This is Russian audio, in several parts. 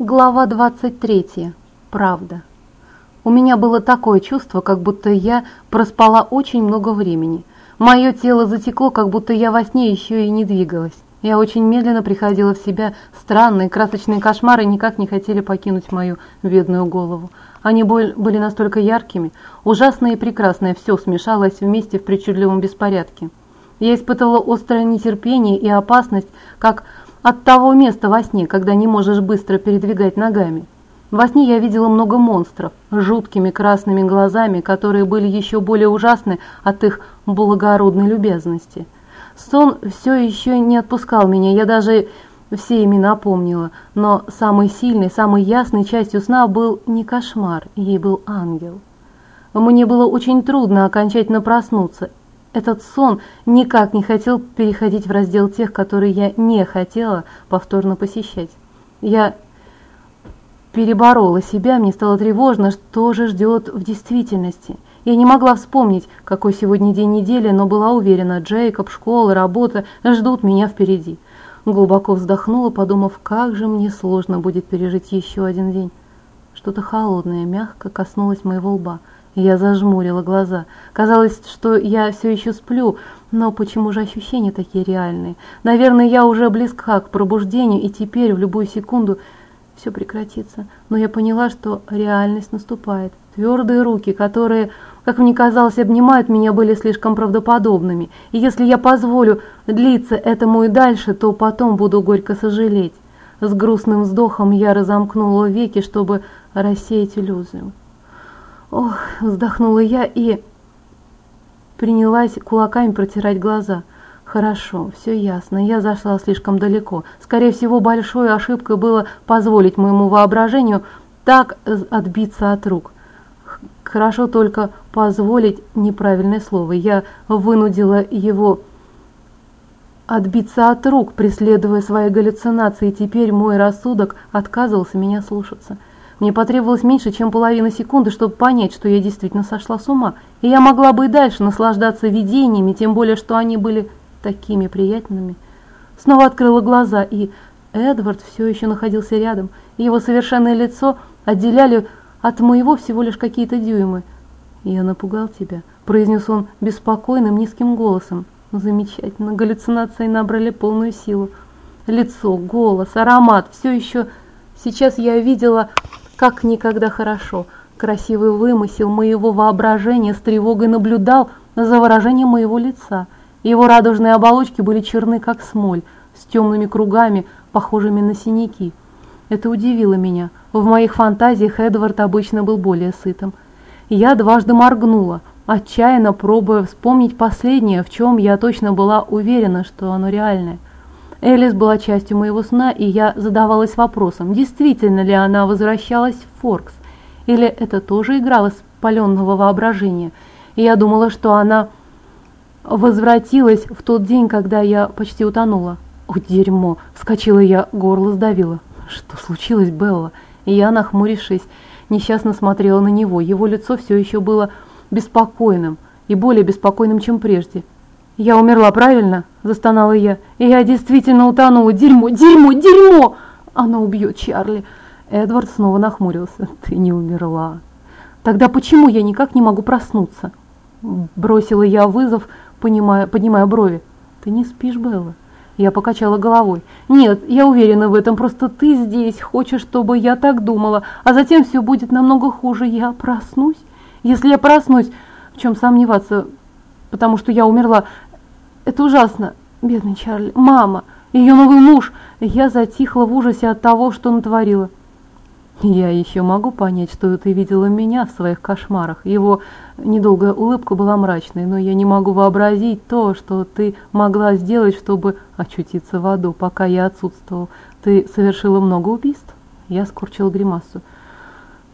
Глава 23. Правда. У меня было такое чувство, как будто я проспала очень много времени. Мое тело затекло, как будто я во сне еще и не двигалась. Я очень медленно приходила в себя. Странные красочные кошмары никак не хотели покинуть мою бедную голову. Они были настолько яркими, ужасное и прекрасное все смешалось вместе в причудливом беспорядке. Я испытывала острое нетерпение и опасность, как от того места во сне, когда не можешь быстро передвигать ногами. Во сне я видела много монстров с жуткими красными глазами, которые были еще более ужасны от их благородной любезности. Сон все еще не отпускал меня, я даже все имена помнила, но самой сильной, самой ясной частью сна был не кошмар, ей был ангел. Мне было очень трудно окончательно проснуться, этот сон никак не хотел переходить в раздел тех, которые я не хотела повторно посещать. Я переборола себя, мне стало тревожно, что же ждет в действительности. Я не могла вспомнить, какой сегодня день недели, но была уверена, Джейкоб, школа, работа ждут меня впереди. Глубоко вздохнула, подумав, как же мне сложно будет пережить еще один день. Что-то холодное, мягко коснулось моего лба – я зажмурила глаза. Казалось, что я все еще сплю, но почему же ощущения такие реальные? Наверное, я уже близка к пробуждению, и теперь в любую секунду все прекратится. Но я поняла, что реальность наступает. Твердые руки, которые, как мне казалось, обнимают меня, были слишком правдоподобными. И если я позволю длиться этому и дальше, то потом буду горько сожалеть. С грустным вздохом я разомкнула веки, чтобы рассеять иллюзию. Ох, вздохнула я и принялась кулаками протирать глаза. Хорошо, все ясно, я зашла слишком далеко. Скорее всего, большой ошибкой было позволить моему воображению так отбиться от рук. Хорошо только позволить неправильное слово. Я вынудила его отбиться от рук, преследуя свои галлюцинации, и теперь мой рассудок отказывался меня слушаться. Мне потребовалось меньше, чем половина секунды, чтобы понять, что я действительно сошла с ума. И я могла бы и дальше наслаждаться видениями, тем более, что они были такими приятными. Снова открыла глаза, и Эдвард все еще находился рядом. Его совершенное лицо отделяли от моего всего лишь какие-то дюймы. «Я напугал тебя», – произнес он беспокойным низким голосом. Замечательно, галлюцинации набрали полную силу. Лицо, голос, аромат – все еще... Сейчас я видела как никогда хорошо. Красивый вымысел моего воображения с тревогой наблюдал за выражением моего лица. Его радужные оболочки были черны, как смоль, с темными кругами, похожими на синяки. Это удивило меня. В моих фантазиях Эдвард обычно был более сытым. Я дважды моргнула, отчаянно пробуя вспомнить последнее, в чем я точно была уверена, что оно реальное – Элис была частью моего сна, и я задавалась вопросом, действительно ли она возвращалась в Форкс, или это тоже игра воспаленного воображения. И я думала, что она возвратилась в тот день, когда я почти утонула. «О, дерьмо!» – вскочила я, горло сдавило. «Что случилось, Белла?» И я, нахмурившись, несчастно смотрела на него. Его лицо все еще было беспокойным и более беспокойным, чем прежде. «Я умерла, правильно?» – застонала я. «И я действительно утонула. Дерьмо, дерьмо, дерьмо!» «Она убьет Чарли!» Эдвард снова нахмурился. «Ты не умерла!» «Тогда почему я никак не могу проснуться?» Бросила я вызов, понимая, поднимая брови. «Ты не спишь, Белла?» Я покачала головой. «Нет, я уверена в этом, просто ты здесь хочешь, чтобы я так думала, а затем все будет намного хуже. Я проснусь? Если я проснусь, в чем сомневаться, потому что я умерла, это ужасно, бедный Чарли. Мама, ее новый муж. Я затихла в ужасе от того, что натворила. Я еще могу понять, что ты видела меня в своих кошмарах. Его недолгая улыбка была мрачной, но я не могу вообразить то, что ты могла сделать, чтобы очутиться в аду, пока я отсутствовал. Ты совершила много убийств? Я скорчила гримасу.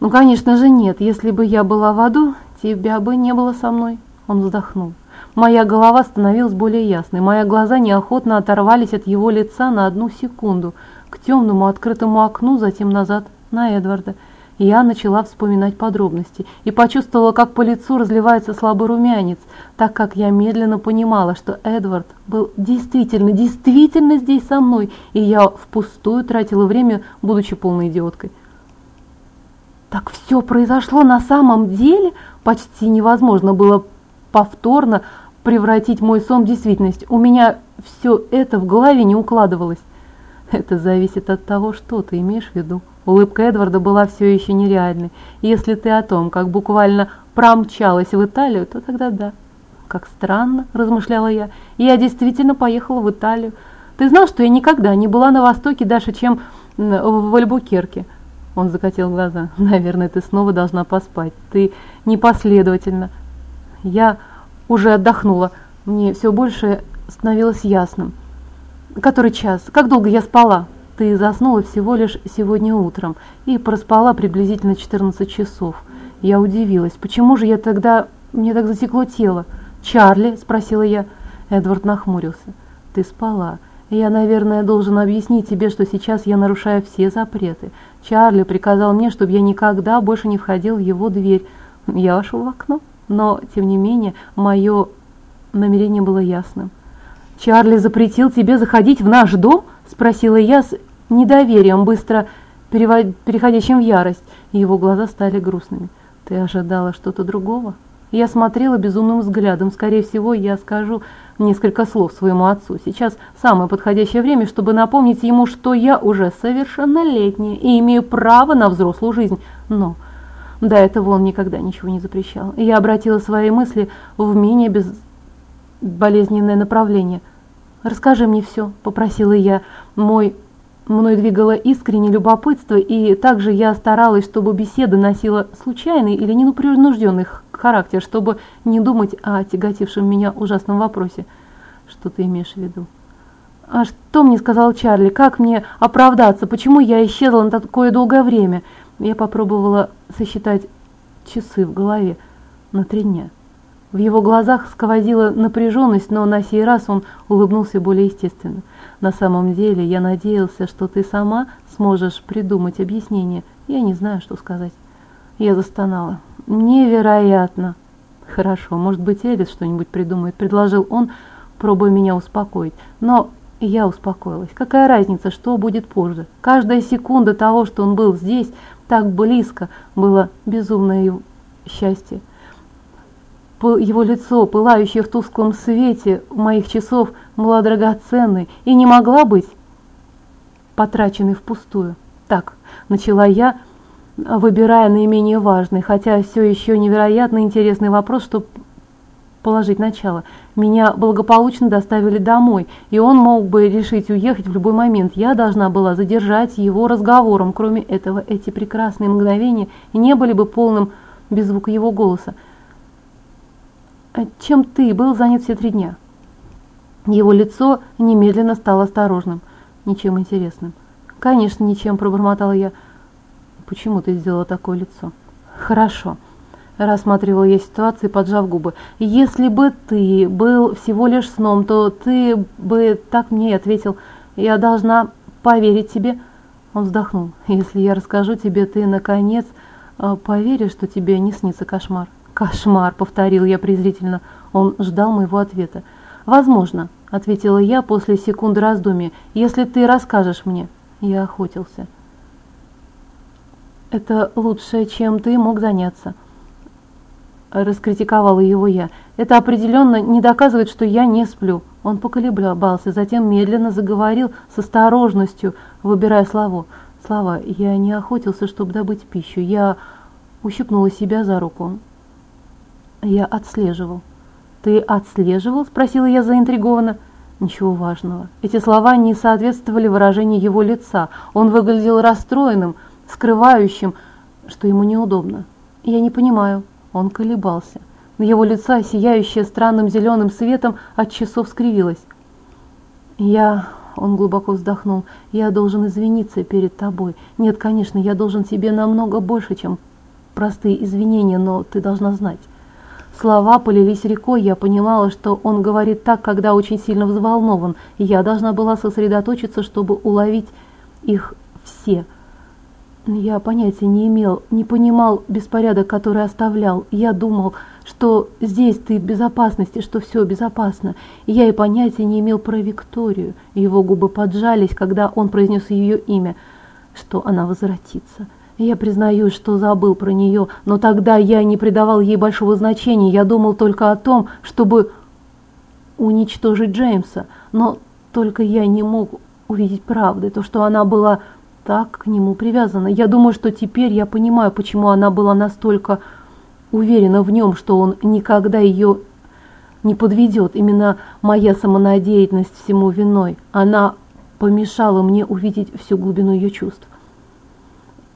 Ну, конечно же, нет. Если бы я была в аду, тебя бы не было со мной. Он вздохнул. Моя голова становилась более ясной, мои глаза неохотно оторвались от его лица на одну секунду, к темному открытому окну, затем назад на Эдварда. Я начала вспоминать подробности и почувствовала, как по лицу разливается слабый румянец, так как я медленно понимала, что Эдвард был действительно, действительно здесь со мной, и я впустую тратила время, будучи полной идиоткой. Так все произошло на самом деле? Почти невозможно было повторно превратить мой сон в действительность. У меня все это в голове не укладывалось. Это зависит от того, что ты имеешь в виду. Улыбка Эдварда была все еще нереальной. Если ты о том, как буквально промчалась в Италию, то тогда да. Как странно, размышляла я. Я действительно поехала в Италию. Ты знал, что я никогда не была на Востоке дальше, чем в Альбукерке? Он закатил глаза. Наверное, ты снова должна поспать. Ты непоследовательна. Я уже отдохнула. Мне все больше становилось ясным. Который час? Как долго я спала? Ты заснула всего лишь сегодня утром и проспала приблизительно 14 часов. Я удивилась. Почему же я тогда... Мне так засекло тело? «Чарли?» – спросила я. Эдвард нахмурился. «Ты спала. Я, наверное, должен объяснить тебе, что сейчас я нарушаю все запреты. Чарли приказал мне, чтобы я никогда больше не входил в его дверь. Я вошел в окно, но, тем не менее, мое намерение было ясным. «Чарли запретил тебе заходить в наш дом?» – спросила я с недоверием, быстро переходящим в ярость, его глаза стали грустными. «Ты ожидала что-то другого?» Я смотрела безумным взглядом. Скорее всего, я скажу несколько слов своему отцу. Сейчас самое подходящее время, чтобы напомнить ему, что я уже совершеннолетняя и имею право на взрослую жизнь. Но до этого он никогда ничего не запрещал. Я обратила свои мысли в менее безболезненное направление. «Расскажи мне все», — попросила я. Мой Мной двигало искреннее любопытство, и также я старалась, чтобы беседа носила случайный или непринужденный характер, чтобы не думать о тяготившем меня ужасном вопросе. Что ты имеешь в виду? А что мне сказал Чарли? Как мне оправдаться? Почему я исчезла на такое долгое время? Я попробовала сосчитать часы в голове на три дня. В его глазах сквозила напряженность, но на сей раз он улыбнулся более естественно. На самом деле я надеялся, что ты сама сможешь придумать объяснение. Я не знаю, что сказать. Я застонала. Невероятно. Хорошо, может быть, Элис что-нибудь придумает, предложил он, пробуя меня успокоить. Но я успокоилась. Какая разница, что будет позже? Каждая секунда того, что он был здесь, так близко, было безумное счастье. Его лицо, пылающее в тусклом свете моих часов, было драгоценной и не могла быть потраченной впустую. Так, начала я, выбирая наименее важный, хотя все еще невероятно интересный вопрос, чтобы положить начало. Меня благополучно доставили домой, и он мог бы решить уехать в любой момент. Я должна была задержать его разговором. Кроме этого, эти прекрасные мгновения не были бы полным без звука его голоса. «А чем ты был занят все три дня?» Его лицо немедленно стало осторожным. Ничем интересным. «Конечно, ничем», – пробормотала я. «Почему ты сделала такое лицо?» «Хорошо», – рассматривала я ситуацию, поджав губы. «Если бы ты был всего лишь сном, то ты бы так мне и ответил. Я должна поверить тебе». Он вздохнул. «Если я расскажу тебе, ты, наконец, э, поверишь, что тебе не снится кошмар». «Кошмар», — повторил я презрительно. Он ждал моего ответа. «Возможно», — ответила я после секунды раздумья, — «если ты расскажешь мне». Я охотился. «Это лучшее, чем ты мог заняться», — раскритиковала его я. «Это определенно не доказывает, что я не сплю». Он поколебался, затем медленно заговорил с осторожностью, выбирая слова. Слова «Я не охотился, чтобы добыть пищу. Я ущипнула себя за руку. Я отслеживал. Ты отслеживал? Спросила я заинтригованно. Ничего важного. Эти слова не соответствовали выражению его лица. Он выглядел расстроенным, скрывающим, что ему неудобно. Я не понимаю. Он колебался. На его лица, сияющее странным зеленым светом, от часов скривилось. Я... Он глубоко вздохнул. «Я должен извиниться перед тобой. Нет, конечно, я должен тебе намного больше, чем простые извинения, но ты должна знать. Слова полились рекой, я понимала, что он говорит так, когда очень сильно взволнован, и я должна была сосредоточиться, чтобы уловить их все. Я понятия не имел, не понимал беспорядок, который оставлял. Я думал, что здесь ты в безопасности, что все безопасно. я и понятия не имел про Викторию. Его губы поджались, когда он произнес ее имя, что она возвратится. Я признаюсь, что забыл про нее, но тогда я не придавал ей большого значения. Я думал только о том, чтобы уничтожить Джеймса. Но только я не мог увидеть правды, то, что она была так к нему привязана. Я думаю, что теперь я понимаю, почему она была настолько уверена в нем, что он никогда ее не подведет. Именно моя самонадеянность всему виной. Она помешала мне увидеть всю глубину ее чувств.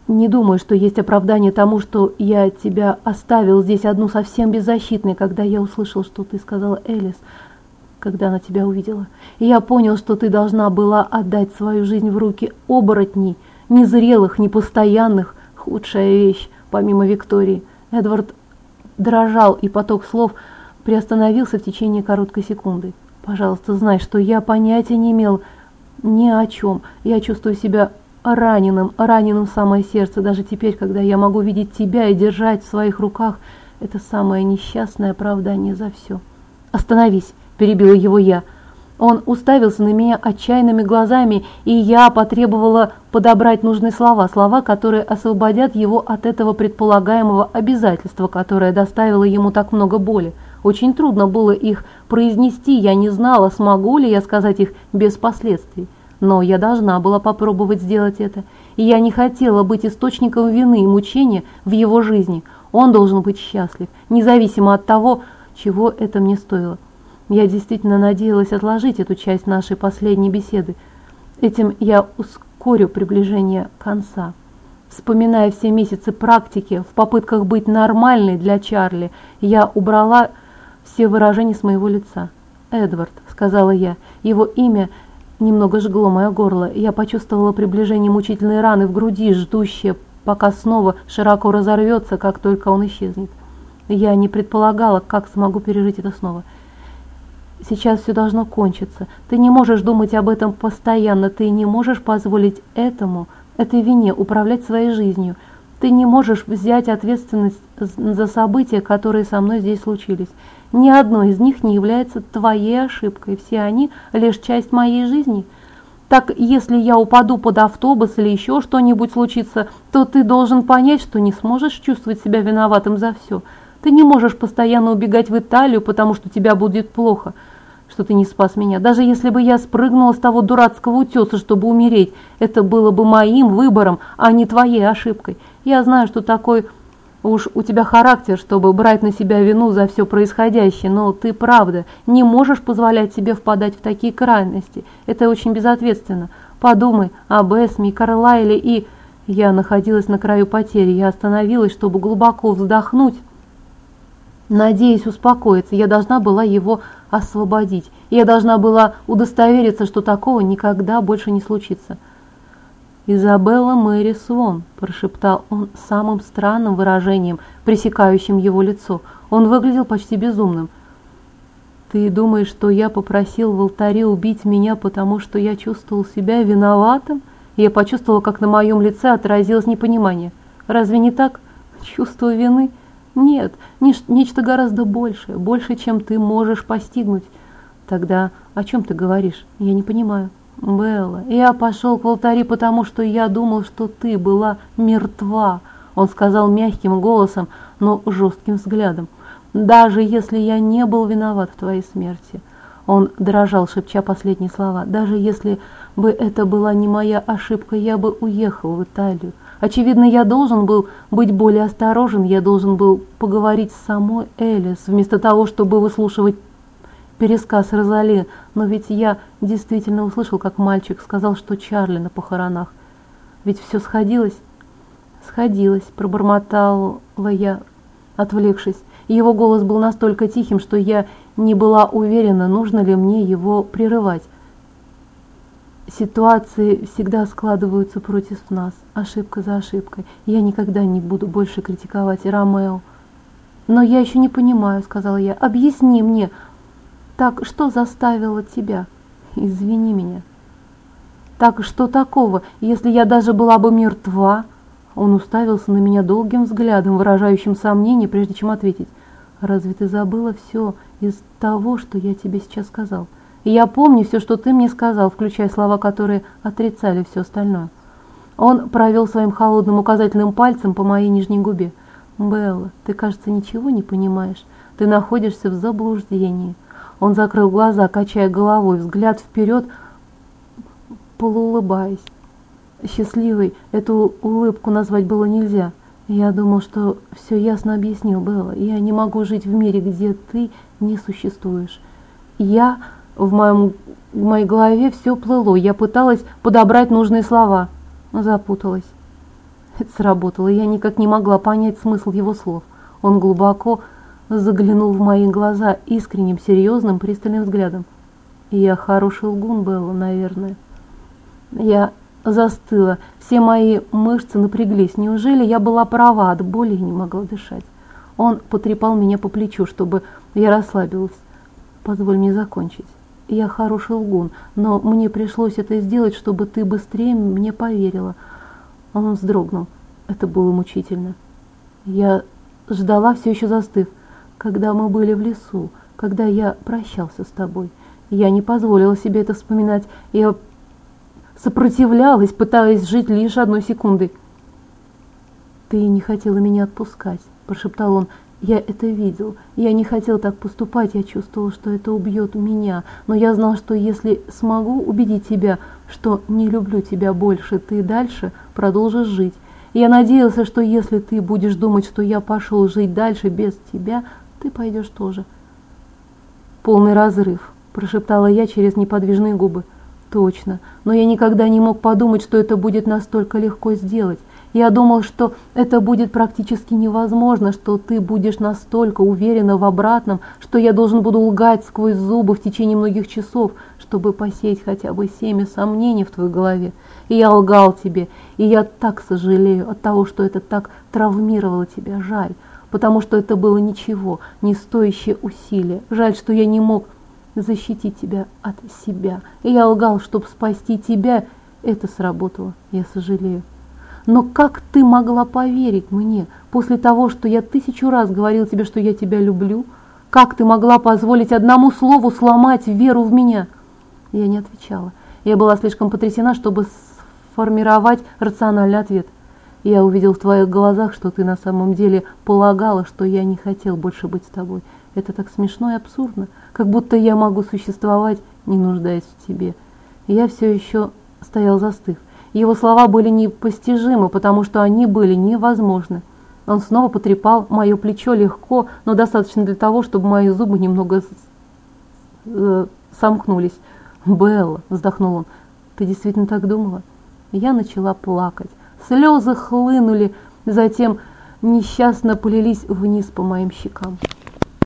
Не думаю, что есть оправдание тому, что я тебя оставил здесь одну совсем беззащитной, когда я услышал, что ты сказала Элис, когда она тебя увидела. И я понял, что ты должна была отдать свою жизнь в руки оборотней, незрелых, непостоянных, худшая вещь, помимо Виктории. Эдвард дрожал, и поток слов приостановился в течение короткой секунды. «Пожалуйста, знай, что я понятия не имел ни о чем. Я чувствую себя раненым, раненым самое сердце, даже теперь, когда я могу видеть тебя и держать в своих руках. Это самое несчастное оправдание за все». «Остановись!» – перебила его я – он уставился на меня отчаянными глазами, и я потребовала подобрать нужные слова, слова, которые освободят его от этого предполагаемого обязательства, которое доставило ему так много боли. Очень трудно было их произнести, я не знала, смогу ли я сказать их без последствий. Но я должна была попробовать сделать это, и я не хотела быть источником вины и мучения в его жизни. Он должен быть счастлив, независимо от того, чего это мне стоило. Я действительно надеялась отложить эту часть нашей последней беседы. Этим я ускорю приближение конца. Вспоминая все месяцы практики в попытках быть нормальной для Чарли, я убрала все выражения с моего лица. «Эдвард», — сказала я, — его имя немного жгло мое горло. Я почувствовала приближение мучительной раны в груди, ждущее, пока снова широко разорвется, как только он исчезнет. Я не предполагала, как смогу пережить это снова. Сейчас все должно кончиться. Ты не можешь думать об этом постоянно, ты не можешь позволить этому, этой вине управлять своей жизнью. Ты не можешь взять ответственность за события, которые со мной здесь случились. Ни одно из них не является твоей ошибкой. Все они лишь часть моей жизни. Так, если я упаду под автобус или еще что-нибудь случится, то ты должен понять, что не сможешь чувствовать себя виноватым за все. Ты не можешь постоянно убегать в Италию, потому что тебя будет плохо что ты не спас меня. Даже если бы я спрыгнула с того дурацкого утеса, чтобы умереть, это было бы моим выбором, а не твоей ошибкой. Я знаю, что такой уж у тебя характер, чтобы брать на себя вину за все происходящее, но ты, правда, не можешь позволять себе впадать в такие крайности. Это очень безответственно. Подумай об Эсме, Карлайле и... Я находилась на краю потери. Я остановилась, чтобы глубоко вздохнуть, Надеясь успокоиться, я должна была его освободить. Я должна была удостовериться, что такого никогда больше не случится. «Изабелла Мэри Свон», – прошептал он самым странным выражением, пресекающим его лицо. Он выглядел почти безумным. «Ты думаешь, что я попросил в алтаре убить меня, потому что я чувствовал себя виноватым?» Я почувствовала, как на моем лице отразилось непонимание. «Разве не так? Чувство вины?» Нет, нечто гораздо большее, больше, чем ты можешь постигнуть. Тогда о чем ты говоришь? Я не понимаю. Белла, я пошел к алтари, потому что я думал, что ты была мертва. Он сказал мягким голосом, но жестким взглядом. Даже если я не был виноват в твоей смерти. Он дрожал, шепча последние слова. Даже если бы это была не моя ошибка, я бы уехал в Италию. Очевидно, я должен был быть более осторожен, я должен был поговорить с самой Элис, вместо того, чтобы выслушивать пересказ Розали. Но ведь я действительно услышал, как мальчик сказал, что Чарли на похоронах. Ведь все сходилось? Сходилось, пробормотала я, отвлекшись. Его голос был настолько тихим, что я не была уверена, нужно ли мне его прерывать. Ситуации всегда складываются против нас, ошибка за ошибкой. Я никогда не буду больше критиковать Ромео. Но я еще не понимаю, сказала я. Объясни мне, так что заставило тебя? Извини меня. Так что такого, если я даже была бы мертва? Он уставился на меня долгим взглядом, выражающим сомнение, прежде чем ответить. «Разве ты забыла все из того, что я тебе сейчас сказал? Я помню все, что ты мне сказал, включая слова, которые отрицали все остальное». Он провел своим холодным указательным пальцем по моей нижней губе. «Белла, ты, кажется, ничего не понимаешь. Ты находишься в заблуждении». Он закрыл глаза, качая головой, взгляд вперед, полуулыбаясь. Счастливой эту улыбку назвать было нельзя. Я думал, что все ясно объяснил, Белла. Я не могу жить в мире, где ты не существуешь. Я в, моем, в моей голове все плыло. Я пыталась подобрать нужные слова, но запуталась. Это сработало. Я никак не могла понять смысл его слов. Он глубоко заглянул в мои глаза искренним, серьезным, пристальным взглядом. Я хороший лгун, Белла, наверное. Я застыла, все мои мышцы напряглись. Неужели я была права, от боли не могла дышать? Он потрепал меня по плечу, чтобы я расслабилась. Позволь мне закончить. Я хороший лгун, но мне пришлось это сделать, чтобы ты быстрее мне поверила. Он вздрогнул. Это было мучительно. Я ждала, все еще застыв, когда мы были в лесу, когда я прощался с тобой. Я не позволила себе это вспоминать. Я сопротивлялась, пытаясь жить лишь одной секундой. «Ты не хотела меня отпускать», – прошептал он. «Я это видел. Я не хотел так поступать, я чувствовал, что это убьет меня. Но я знал, что если смогу убедить тебя, что не люблю тебя больше, ты дальше продолжишь жить. я надеялся, что если ты будешь думать, что я пошел жить дальше без тебя, ты пойдешь тоже». «Полный разрыв», – прошептала я через неподвижные губы. Точно, но я никогда не мог подумать, что это будет настолько легко сделать. Я думал, что это будет практически невозможно, что ты будешь настолько уверена в обратном, что я должен буду лгать сквозь зубы в течение многих часов, чтобы посеять хотя бы семя сомнений в твоей голове. И я лгал тебе, и я так сожалею от того, что это так травмировало тебя. Жаль, потому что это было ничего, не стоящее усилия. Жаль, что я не мог защитить тебя от себя. И я лгал, чтобы спасти тебя. Это сработало, я сожалею. Но как ты могла поверить мне после того, что я тысячу раз говорил тебе, что я тебя люблю? Как ты могла позволить одному слову сломать веру в меня? Я не отвечала. Я была слишком потрясена, чтобы сформировать рациональный ответ. Я увидел в твоих глазах, что ты на самом деле полагала, что я не хотел больше быть с тобой. Это так смешно и абсурдно, как будто я могу существовать, не нуждаясь в тебе. Я все еще стоял застыв. Его слова были непостижимы, потому что они были невозможны. Он снова потрепал мое плечо легко, но достаточно для того, чтобы мои зубы немного э, сомкнулись. «Белла», — вздохнул он, — «ты действительно так думала?» Я начала плакать. Слезы хлынули, затем несчастно полились вниз по моим щекам.